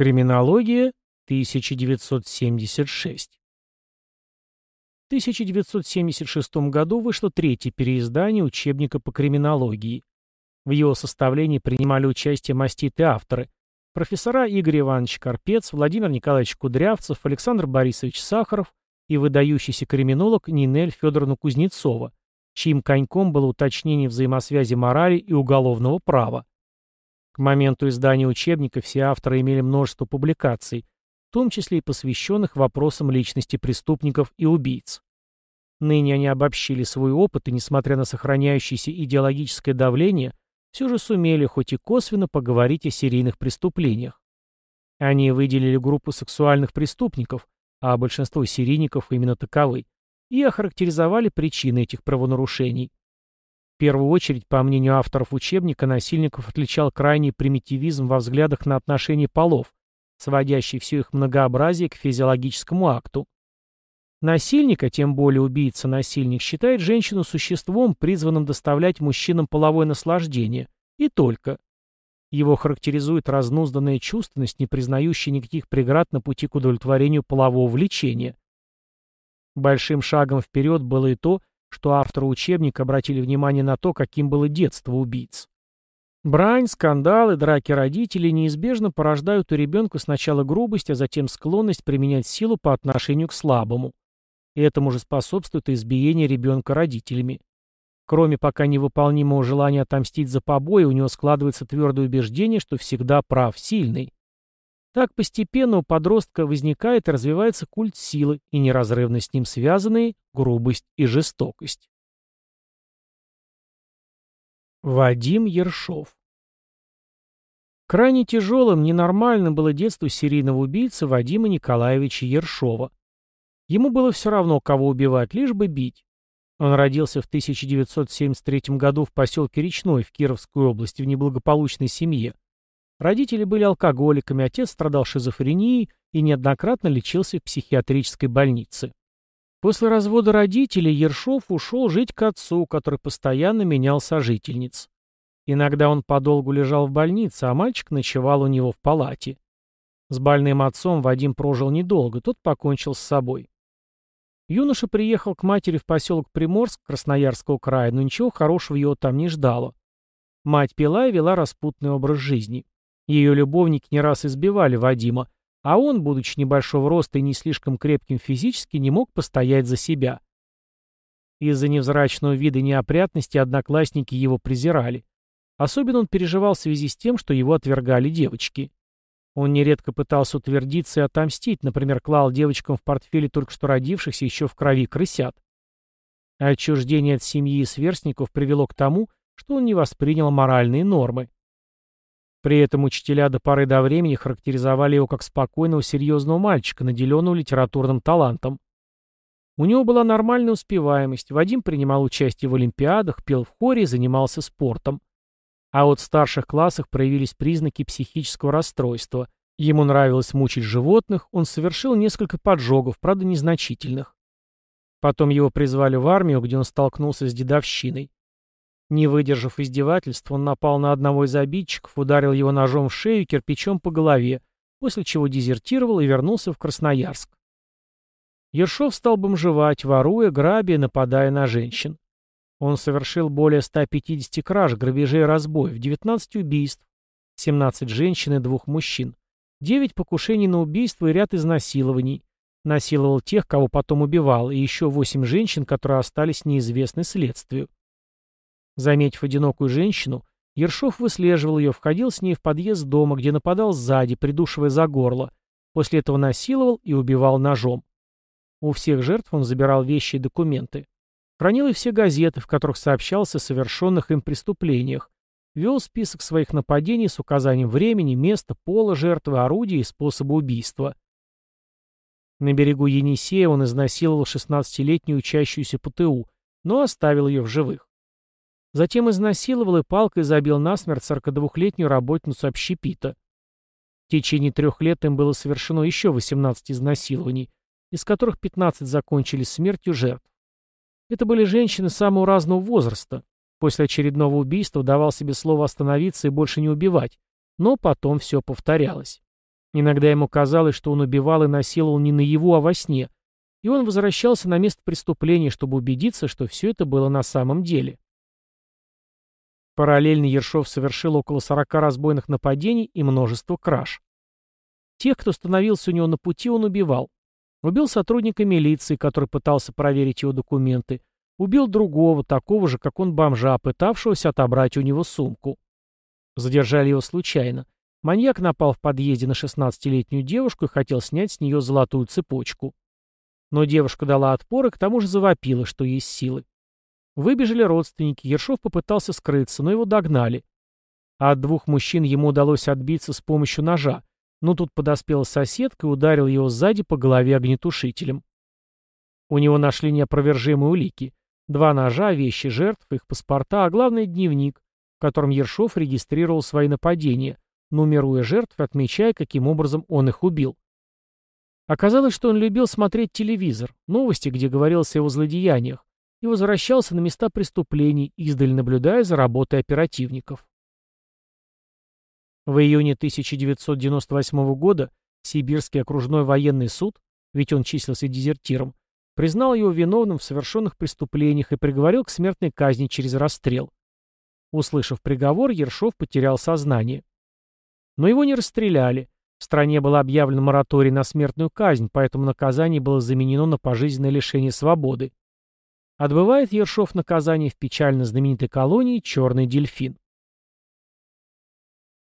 Криминология, 1976. В 1976 году вышло третье переиздание учебника по криминологии. В его составлении принимали участие маститые авторы – профессора Игорь Иванович Карпец, Владимир Николаевич Кудрявцев, Александр Борисович Сахаров и выдающийся криминолог Нинель Федоровна Кузнецова, чьим коньком было уточнение взаимосвязи морали и уголовного права. Моменту издания учебника все авторы имели множество публикаций, в том числе и посвященных вопросам личности преступников и убийц. Ныне они обобщили свой опыт и, несмотря на сохраняющееся идеологическое давление, все же сумели хоть и косвенно поговорить о серийных преступлениях. Они выделили группу сексуальных преступников, а большинство серийников именно таковы, и охарактеризовали причины этих правонарушений первую очередь, по мнению авторов учебника, насильников отличал крайний примитивизм во взглядах на отношения полов, сводящий все их многообразие к физиологическому акту. Насильник, а тем более убийца-насильник, считает женщину существом, призванным доставлять мужчинам половое наслаждение. И только. Его характеризует разнузданная чувственность, не признающая никаких преград на пути к удовлетворению полового влечения. Большим шагом вперед было и то, что авторы учебника обратили внимание на то, каким было детство убийц. Брань, скандалы, драки родителей неизбежно порождают у ребенка сначала грубость, а затем склонность применять силу по отношению к слабому. И этому же способствует избиение ребенка родителями. Кроме пока невыполнимого желания отомстить за побои, у него складывается твердое убеждение, что всегда прав сильный. Так постепенно у подростка возникает и развивается культ силы и неразрывно с ним связанные грубость и жестокость. Вадим Ершов Крайне тяжелым, ненормальным было детство серийного убийцы Вадима Николаевича Ершова. Ему было все равно, кого убивать, лишь бы бить. Он родился в 1973 году в поселке Речной в Кировской области в неблагополучной семье. Родители были алкоголиками, отец страдал шизофренией и неоднократно лечился в психиатрической больнице. После развода родителей Ершов ушел жить к отцу, который постоянно менял сожительниц. Иногда он подолгу лежал в больнице, а мальчик ночевал у него в палате. С больным отцом Вадим прожил недолго, тот покончил с собой. Юноша приехал к матери в поселок Приморск Красноярского края, но ничего хорошего его там не ждало. Мать пила и вела распутный образ жизни. Ее любовники не раз избивали Вадима, а он, будучи небольшого роста и не слишком крепким физически, не мог постоять за себя. Из-за невзрачного вида неопрятности одноклассники его презирали. Особенно он переживал в связи с тем, что его отвергали девочки. Он нередко пытался утвердиться и отомстить, например, клал девочкам в портфеле только что родившихся еще в крови крысят. Отчуждение от семьи и сверстников привело к тому, что он не воспринял моральные нормы. При этом учителя до поры до времени характеризовали его как спокойного, серьезного мальчика, наделенного литературным талантом. У него была нормальная успеваемость, Вадим принимал участие в олимпиадах, пел в хоре и занимался спортом. А вот в старших классах проявились признаки психического расстройства. Ему нравилось мучить животных, он совершил несколько поджогов, правда незначительных. Потом его призвали в армию, где он столкнулся с дедовщиной. Не выдержав издевательств, он напал на одного из обидчиков, ударил его ножом в шею и кирпичом по голове, после чего дезертировал и вернулся в Красноярск. Ершов стал бомжевать, воруя, грабя нападая на женщин. Он совершил более 150 краж, грабежей и разбоев, 19 убийств, 17 женщин и двух мужчин, 9 покушений на убийство и ряд изнасилований. Насиловал тех, кого потом убивал, и еще 8 женщин, которые остались неизвестны следствию. Заметив одинокую женщину, Ершов выслеживал ее, входил с ней в подъезд дома, где нападал сзади, придушивая за горло. После этого насиловал и убивал ножом. У всех жертв он забирал вещи и документы. Хранил и все газеты, в которых сообщался о совершенных им преступлениях. Вел список своих нападений с указанием времени, места, пола жертвы, орудия и способа убийства. На берегу Енисея он изнасиловал 16-летнюю учащуюся ПТУ, но оставил ее в живых. Затем изнасиловал и палкой забил насмерть 42-летнюю работницу общепита. В течение трех лет им было совершено еще 18 изнасилований, из которых 15 закончились смертью жертв. Это были женщины самого разного возраста. После очередного убийства давал себе слово остановиться и больше не убивать, но потом все повторялось. Иногда ему казалось, что он убивал и насиловал не наяву, а во сне, и он возвращался на место преступления, чтобы убедиться, что все это было на самом деле. Параллельно Ершов совершил около 40 разбойных нападений и множество краж. Тех, кто становился у него на пути, он убивал. Убил сотрудника милиции, который пытался проверить его документы. Убил другого, такого же, как он бомжа, пытавшегося отобрать у него сумку. Задержали его случайно. Маньяк напал в подъезде на 16-летнюю девушку и хотел снять с нее золотую цепочку. Но девушка дала отпор и к тому же завопила, что есть силы. Выбежали родственники, Ершов попытался скрыться, но его догнали. А от двух мужчин ему удалось отбиться с помощью ножа, но тут подоспела соседка и ударил его сзади по голове огнетушителем. У него нашли неопровержимые улики. Два ножа, вещи жертв, их паспорта, а главное дневник, в котором Ершов регистрировал свои нападения, нумеруя жертв и отмечая, каким образом он их убил. Оказалось, что он любил смотреть телевизор, новости, где говорилось о его злодеяниях, и возвращался на места преступлений, издаль наблюдая за работой оперативников. В июне 1998 года Сибирский окружной военный суд, ведь он числился дезертиром, признал его виновным в совершенных преступлениях и приговорил к смертной казни через расстрел. Услышав приговор, Ершов потерял сознание. Но его не расстреляли. В стране был объявлен мораторий на смертную казнь, поэтому наказание было заменено на пожизненное лишение свободы. Отбывает Ершов наказание в печально знаменитой колонии «Черный дельфин».